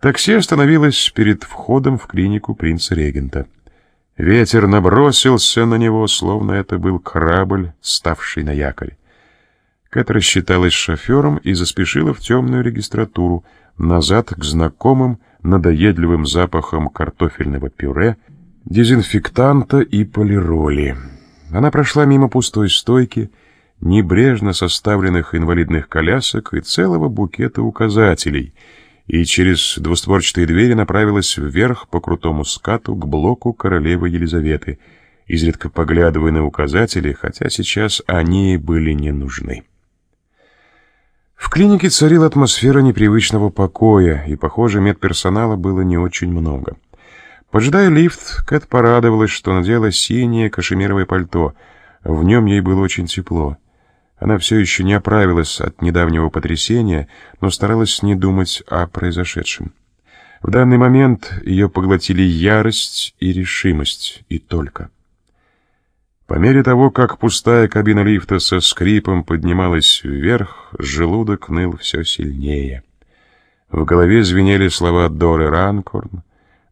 Такси остановилось перед входом в клинику принца-регента. Ветер набросился на него, словно это был корабль, ставший на якорь. Кэт рассчиталась шофером и заспешила в темную регистратуру, назад к знакомым надоедливым запахам картофельного пюре, дезинфектанта и полироли. Она прошла мимо пустой стойки, небрежно составленных инвалидных колясок и целого букета указателей, и через двустворчатые двери направилась вверх по крутому скату к блоку королевы Елизаветы, изредка поглядывая на указатели, хотя сейчас они были не нужны. В клинике царила атмосфера непривычного покоя, и, похоже, медперсонала было не очень много. Поджидая лифт, Кэт порадовалась, что надела синее кашемировое пальто. В нем ей было очень тепло. Она все еще не оправилась от недавнего потрясения, но старалась не думать о произошедшем. В данный момент ее поглотили ярость и решимость, и только. По мере того, как пустая кабина лифта со скрипом поднималась вверх, желудок ныл все сильнее. В голове звенели слова Доры Ранкорн,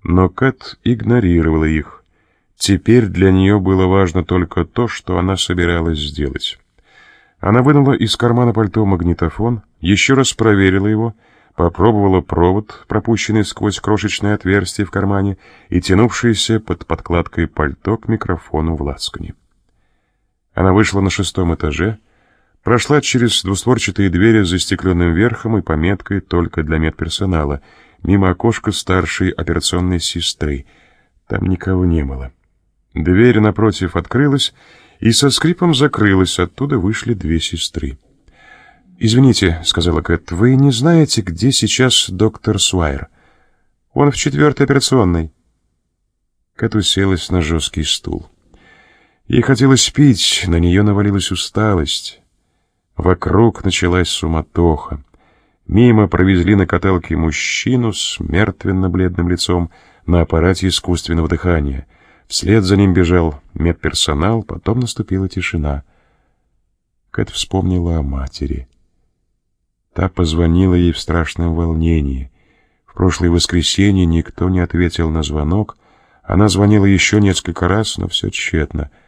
но Кэт игнорировала их. Теперь для нее было важно только то, что она собиралась сделать. Она вынула из кармана пальто магнитофон, еще раз проверила его, попробовала провод, пропущенный сквозь крошечное отверстие в кармане и тянувшийся под подкладкой пальто к микрофону в лацкане. Она вышла на шестом этаже, прошла через двустворчатые двери с застекленным верхом и пометкой «Только для медперсонала», мимо окошка старшей операционной сестры. Там никого не было. Дверь напротив открылась и со скрипом закрылась, оттуда вышли две сестры. «Извините», — сказала Кэт, — «вы не знаете, где сейчас доктор Суайр?» «Он в четвертой операционной». Кэт уселась на жесткий стул. Ей хотелось пить, на нее навалилась усталость. Вокруг началась суматоха. Мимо провезли на каталке мужчину с мертвенно-бледным лицом на аппарате искусственного дыхания. Вслед за ним бежал медперсонал, потом наступила тишина. Кэт вспомнила о матери. Та позвонила ей в страшном волнении. В прошлое воскресенье никто не ответил на звонок. Она звонила еще несколько раз, но все тщетно —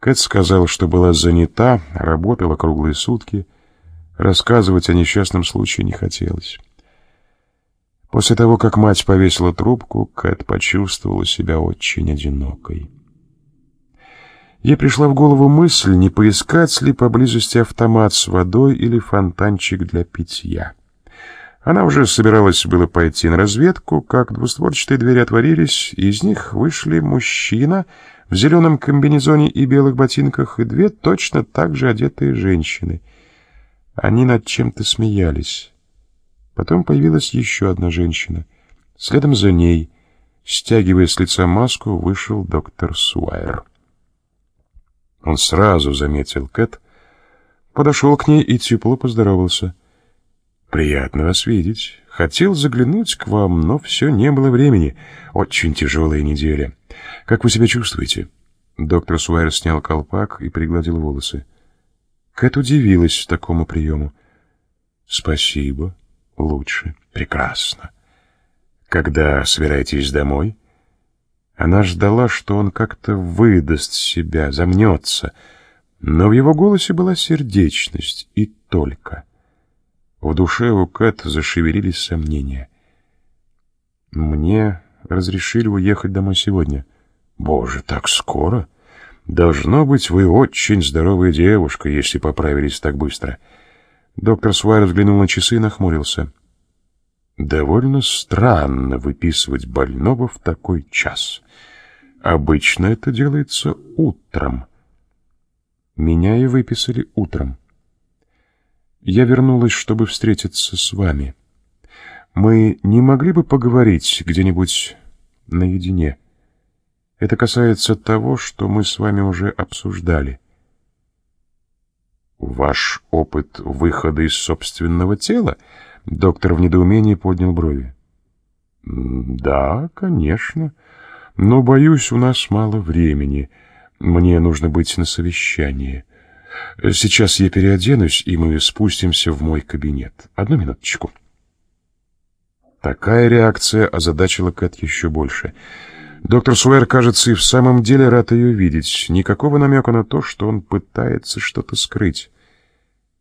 Кэт сказала, что была занята, работала круглые сутки. Рассказывать о несчастном случае не хотелось. После того, как мать повесила трубку, Кэт почувствовала себя очень одинокой. Ей пришла в голову мысль, не поискать ли поблизости автомат с водой или фонтанчик для питья. Она уже собиралась было пойти на разведку, как двустворчатые двери отворились, и из них вышли мужчина в зеленом комбинезоне и белых ботинках и две точно так же одетые женщины. Они над чем-то смеялись. Потом появилась еще одна женщина. Следом за ней, стягивая с лица маску, вышел доктор Суайер. Он сразу заметил Кэт, подошел к ней и тепло поздоровался. «Приятно вас видеть. Хотел заглянуть к вам, но все не было времени. Очень тяжелая неделя. Как вы себя чувствуете?» Доктор Суайер снял колпак и пригладил волосы. Кэт удивилась такому приему. «Спасибо. Лучше. Прекрасно. Когда собираетесь домой?» Она ждала, что он как-то выдаст себя, замнется, но в его голосе была сердечность и только. В душе у Кэт зашевелились сомнения. «Мне разрешили уехать домой сегодня». Боже, так скоро? Должно быть, вы очень здоровая девушка, если поправились так быстро. Доктор Суайер взглянул на часы и нахмурился. Довольно странно выписывать больного в такой час. Обычно это делается утром. Меня и выписали утром. Я вернулась, чтобы встретиться с вами. Мы не могли бы поговорить где-нибудь наедине?» Это касается того, что мы с вами уже обсуждали. Ваш опыт выхода из собственного тела? Доктор в недоумении поднял брови. Да, конечно. Но, боюсь, у нас мало времени. Мне нужно быть на совещании. Сейчас я переоденусь, и мы спустимся в мой кабинет. Одну минуточку. Такая реакция озадачила Кэт еще больше. Доктор Суэр, кажется, и в самом деле рад ее видеть. Никакого намека на то, что он пытается что-то скрыть.